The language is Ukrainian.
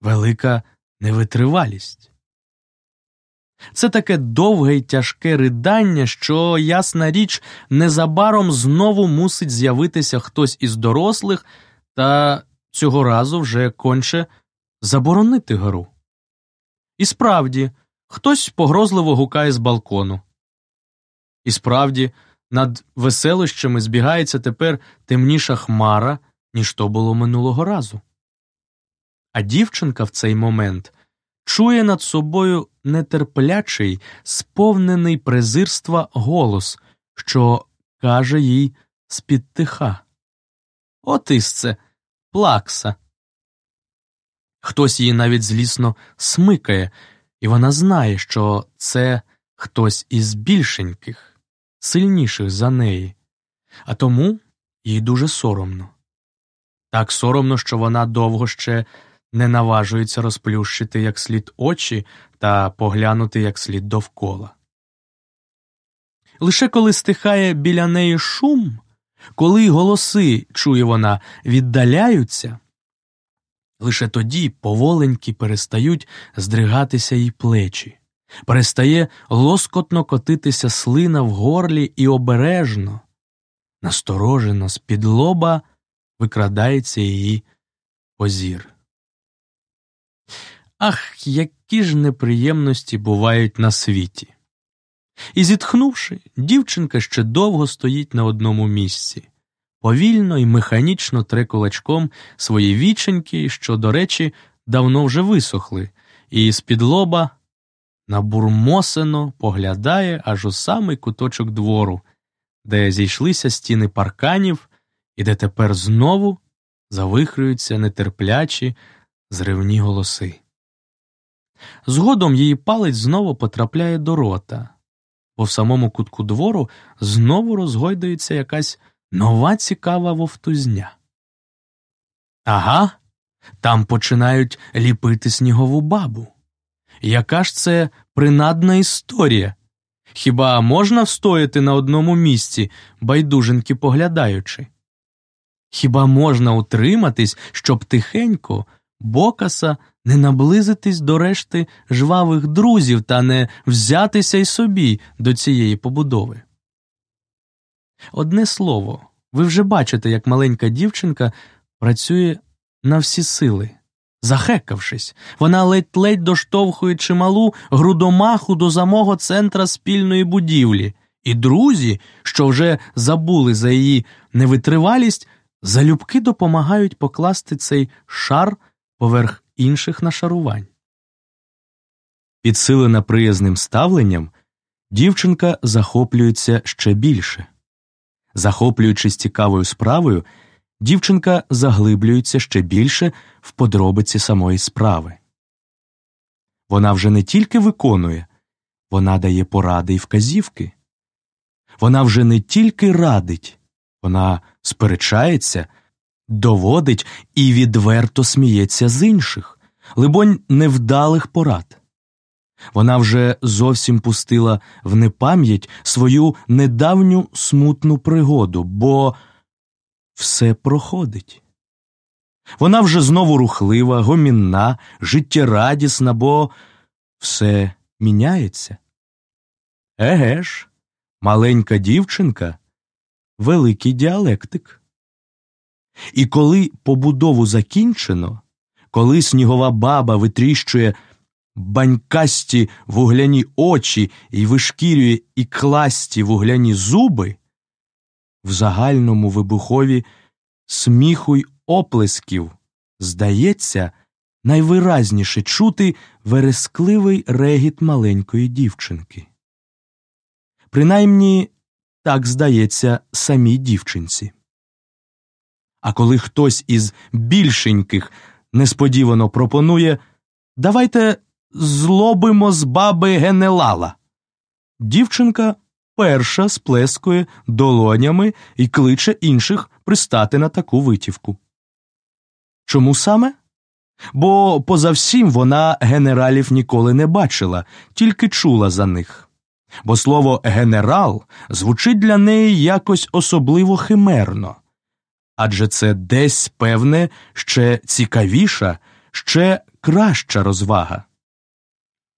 велика невитривалість. Це таке довге й тяжке ридання, що, ясна річ, незабаром знову мусить з'явитися хтось із дорослих та цього разу вже конче заборонити гру. І справді, хтось погрозливо гукає з балкону. І справді, над веселищами збігається тепер темніша хмара, ніж то було минулого разу. А дівчинка в цей момент чує над собою нетерплячий, сповнений презирства голос, що каже їй з-під тиха. От із це, плакса. Хтось її навіть злісно смикає, і вона знає, що це хтось із більшеньких, сильніших за неї, а тому їй дуже соромно. Так соромно, що вона довго ще не наважується розплющити як слід очі та поглянути як слід довкола. Лише коли стихає біля неї шум, коли голоси, чує вона, віддаляються, лише тоді поволеньки перестають здригатися їй плечі, перестає лоскотно котитися слина в горлі і обережно, насторожено з-під лоба викрадається її позір. Ах, які ж неприємності бувають на світі. І, зітхнувши, дівчинка ще довго стоїть на одному місці, повільно і механічно тре кулачком свої віченьки, що, до речі, давно вже висохли, і з-під лоба набурмосено поглядає аж у самий куточок двору, де зійшлися стіни парканів і де тепер знову завихрюються нетерплячі зривні голоси. Згодом її палець знову потрапляє до рота, бо в самому кутку двору знову розгойдується якась нова цікава вовтузня. Ага, там починають ліпити снігову бабу. Яка ж це принадна історія? Хіба можна встояти на одному місці, байдуженьки поглядаючи? Хіба можна утриматись, щоб тихенько, бокаса не наблизитись до решти жвавих друзів та не взятися й собі до цієї побудови? Одне слово, ви вже бачите, як маленька дівчинка працює на всі сили. Захекавшись, вона ледь-ледь доштовхує чималу грудомаху до самого центра спільної будівлі, і друзі, що вже забули за її невитривалість, залюбки допомагають покласти цей шар поверх інших нашарувань. Підсилена приязним ставленням, дівчинка захоплюється ще більше. Захоплюючись цікавою справою, дівчинка заглиблюється ще більше в подробиці самої справи. Вона вже не тільки виконує, вона дає поради й вказівки. Вона вже не тільки радить, вона сперечається, доводить і відверто сміється з інших, либонь, невдалих порад. Вона вже зовсім пустила в непам'ять свою недавню смутну пригоду, бо все проходить. Вона вже знову рухлива, гомінна, життєрадісна, бо все міняється. Еге ж, маленька дівчинка, великий діалектик. І коли побудову закінчено, коли снігова баба витріщує банькасті вугляні очі і вишкірює і класті вугляні зуби, в загальному вибухові сміху й оплесків, здається, найвиразніше чути верескливий регіт маленької дівчинки. Принаймні так здається самій дівчинці. А коли хтось із більшеньких несподівано пропонує давайте злобимо з баби генелала. Дівчинка перша сплескує долонями і кличе інших пристати на таку витівку. Чому саме? Бо поза всім вона генералів ніколи не бачила, тільки чула за них. Бо слово генерал звучить для неї якось особливо химерно, адже це десь певне ще цікавіша, ще краща розвага.